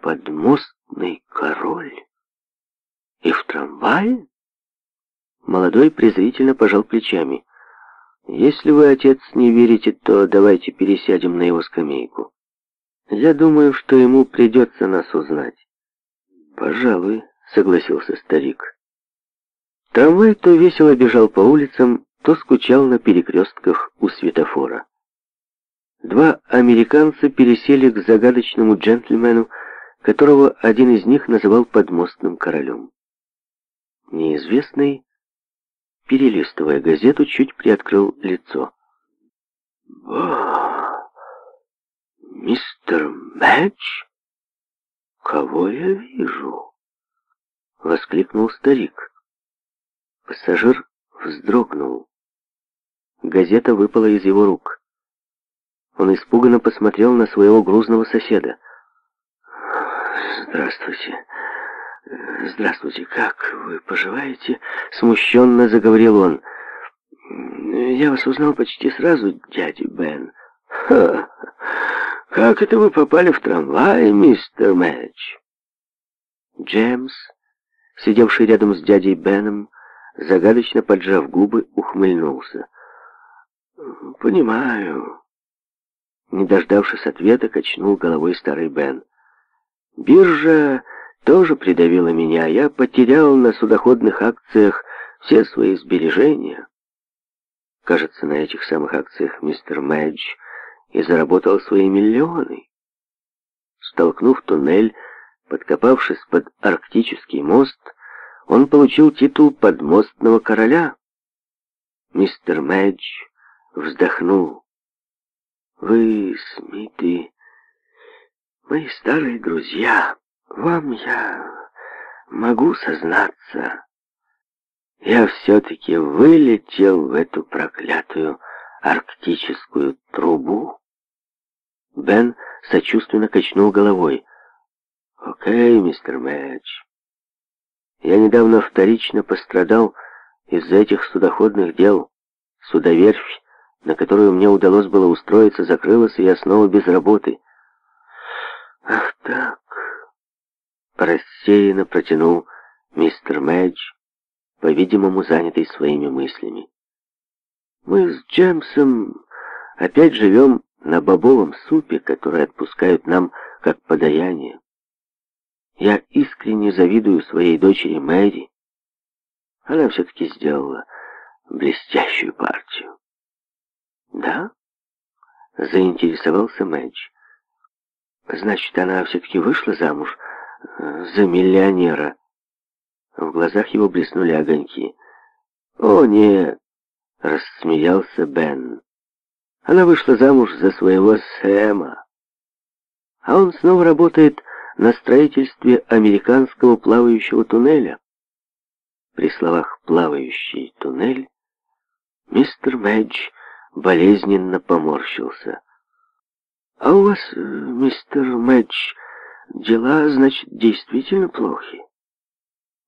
подмостный король? И в трамвае? Молодой презрительно пожал плечами. Если вы, отец, не верите, то давайте пересядем на его скамейку. Я думаю, что ему придется нас узнать. Пожалуй, согласился старик. Трамвай то весело бежал по улицам, то скучал на перекрестках у светофора. Два американца пересели к загадочному джентльмену, которого один из них называл подмостным королем. Неизвестный, перелистывая газету, чуть приоткрыл лицо. «Ба! Мистер Мэтч? Кого я вижу?» — воскликнул старик. Пассажир вздрогнул. Газета выпала из его рук. Он испуганно посмотрел на своего грузного соседа — «Здравствуйте. Э, здравствуйте. Как вы поживаете?» Смущенно заговорил он. «Я вас узнал почти сразу, дядя Бен». «Ха! Как это вы попали в трамвай, мистер Мэтч?» Джеймс, сидевший рядом с дядей Беном, загадочно поджав губы, ухмыльнулся. «Понимаю». Не дождавшись ответа, качнул головой старый Бен. Биржа тоже придавила меня. Я потерял на судоходных акциях все свои сбережения. Кажется, на этих самых акциях мистер Мэдж и заработал свои миллионы. Столкнув туннель, подкопавшись под арктический мост, он получил титул подмостного короля. Мистер Мэдж вздохнул. «Вы, Смиты, мои старые друзья, вам я могу сознаться. Я все-таки вылетел в эту проклятую арктическую трубу. Бен сочувственно качнул головой. «Окей, мистер Мэтч. Я недавно вторично пострадал из-за этих судоходных дел. Судоверфь, на которую мне удалось было устроиться, закрылась, и я снова без работы». «Ах так!» — рассеянно протянул мистер Мэдж, по-видимому, занятый своими мыслями. «Мы с Джемсом опять живем на бобовом супе, который отпускают нам как подаяние. Я искренне завидую своей дочери Мэри. Она все-таки сделала блестящую партию». «Да?» — заинтересовался Мэдж. Значит, она все-таки вышла замуж э, за миллионера. В глазах его блеснули огоньки. «О, нет!» — рассмеялся Бен. «Она вышла замуж за своего Сэма. А он снова работает на строительстве американского плавающего туннеля». При словах «плавающий туннель» мистер Мэдж болезненно поморщился. «А у вас, э, мистер Мэдж, дела, значит, действительно плохи?»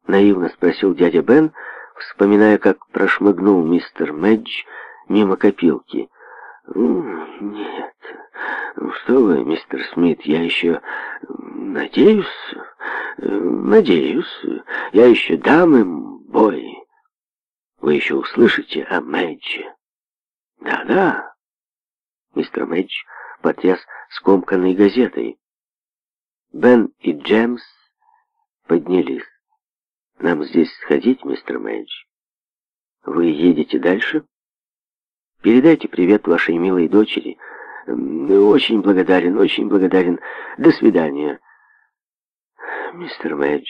Наивно спросил дядя Бен, вспоминая, как прошмыгнул мистер Мэдж мимо копилки. Ну, «Нет, ну, что вы, мистер Смит, я еще надеюсь, э, надеюсь, я еще дам им бой. Вы еще услышите о Мэдже?» «Да-да», мистер Мэдж портьяс, скомканной газетой. Бен и Джемс поднялись. «Нам здесь сходить, мистер Мэдж? Вы едете дальше? Передайте привет вашей милой дочери. Очень благодарен, очень благодарен. До свидания». Мистер Мэдж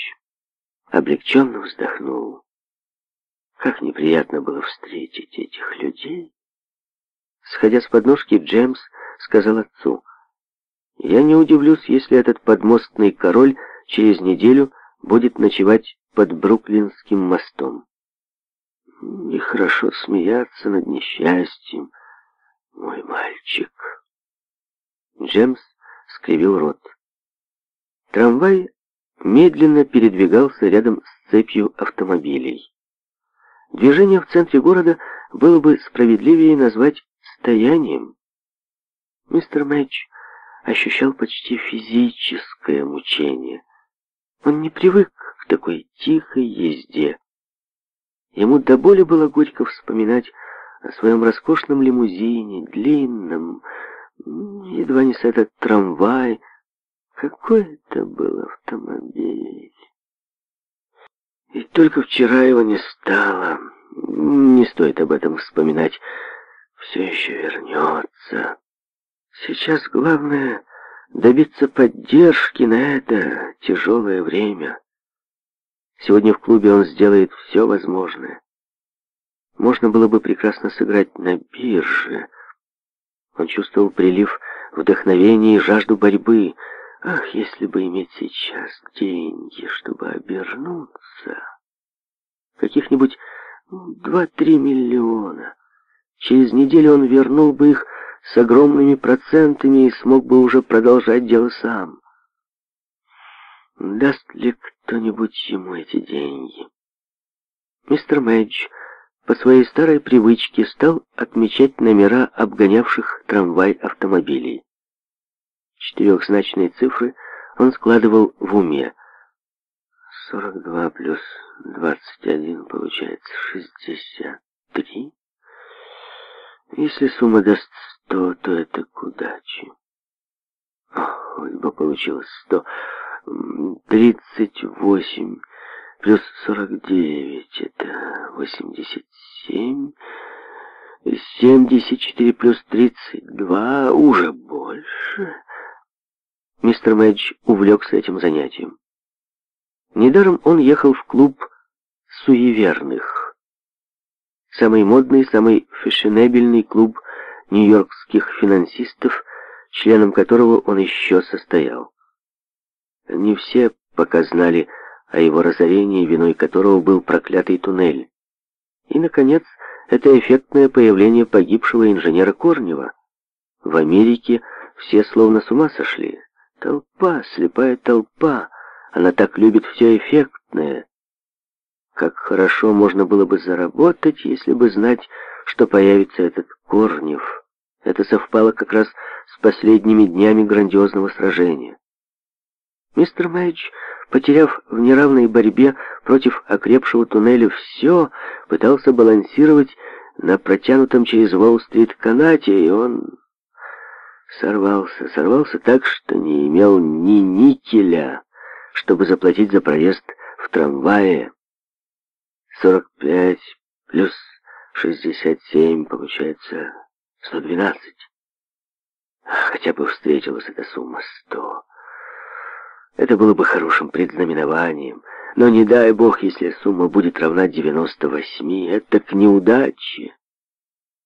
облегченно вздохнул. Как неприятно было встретить этих людей. Сходя с подножки, Джеймс сказал отцу. «Я не удивлюсь, если этот подмостный король через неделю будет ночевать под Бруклинским мостом». «Нехорошо смеяться над несчастьем, мой мальчик». Джемс скривил рот. Трамвай медленно передвигался рядом с цепью автомобилей. Движение в центре города было бы справедливее назвать стоянием. Мистер Мэдж ощущал почти физическое мучение. Он не привык к такой тихой езде. Ему до боли было горько вспоминать о своем роскошном лимузине, длинном, едва не с этот трамвай. Какой это был автомобиль! И только вчера его не стало. Не стоит об этом вспоминать. Все еще вернется. Сейчас главное добиться поддержки на это тяжелое время. Сегодня в клубе он сделает все возможное. Можно было бы прекрасно сыграть на бирже. Он чувствовал прилив вдохновения и жажду борьбы. Ах, если бы иметь сейчас деньги, чтобы обернуться. Каких-нибудь ну, два-три миллиона. Через неделю он вернул бы их с огромными процентами и смог бы уже продолжать дело сам. Даст ли кто-нибудь ему эти деньги? Мистер Мэдж по своей старой привычке стал отмечать номера обгонявших трамвай автомобилей. Четырехзначные цифры он складывал в уме. 42 плюс 21 получается 63. Если сумма даст то то это к удаче. Ох, получилось сто. Тридцать восемь плюс сорок девять — это восемьдесят семь. Семьдесят четыре плюс тридцать два — уже больше. Мистер Мэдж увлекся этим занятием. Недаром он ехал в клуб суеверных. Самый модный, самый фешенебельный клуб — нью-йоркских финансистов, членом которого он еще состоял. Не все пока знали о его разорении, виной которого был проклятый туннель. И, наконец, это эффектное появление погибшего инженера Корнева. В Америке все словно с ума сошли. Толпа, слепая толпа, она так любит все эффектное. Как хорошо можно было бы заработать, если бы знать, что появится этот Корнев. Это совпало как раз с последними днями грандиозного сражения. Мистер Мэдж, потеряв в неравной борьбе против окрепшего туннеля все, пытался балансировать на протянутом через Уолл-стрит канате, и он сорвался, сорвался так, что не имел ни никеля, чтобы заплатить за проезд в трамвае. 45 плюс 67 получается 112. Хотя бы встретилась эта сумма 100. Это было бы хорошим предзнаменованием. Но не дай бог, если сумма будет равна 98, это к неудаче.